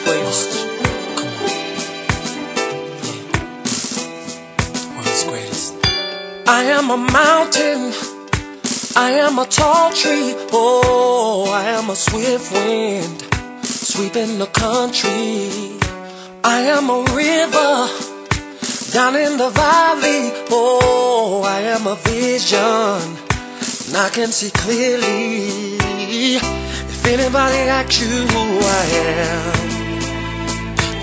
greatest. Greatest. I am a mountain. I am a tall tree. Oh, I am a swift wind sweeping the country. I am a river down in the valley. Oh, I am a vision. And I can see clearly if anybody asks you who I am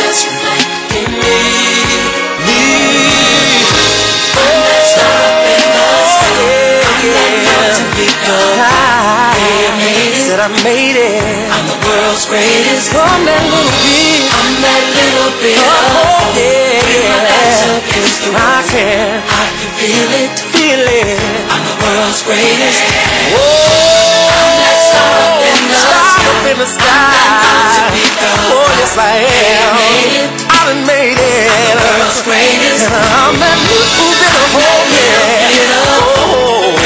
reflect in me. Me. I'm that star in the sky. I'm peak up high. Said I made it. I'm the world's greatest. I'm that little bit. I'm that little bit of. Yeah, yeah. I can. I can feel it. Feel it. I'm the world's greatest. Whoa. I'm that star up in the star up in the sky. Oh yes I am. I'm that little bit of hope. Yeah. Oh.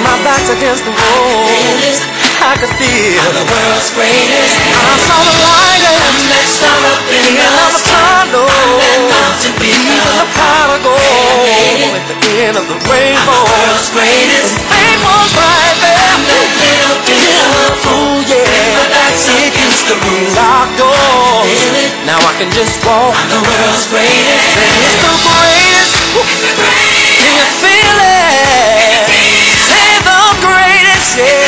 My against the wall. I could feel. I'm the world's greatest. I saw the light and in the at the end of the rainbow. Can just walk. I'm the world's greatest. And it's the greatest. It's the greatest. Can you feel it? Say the greatest, yeah.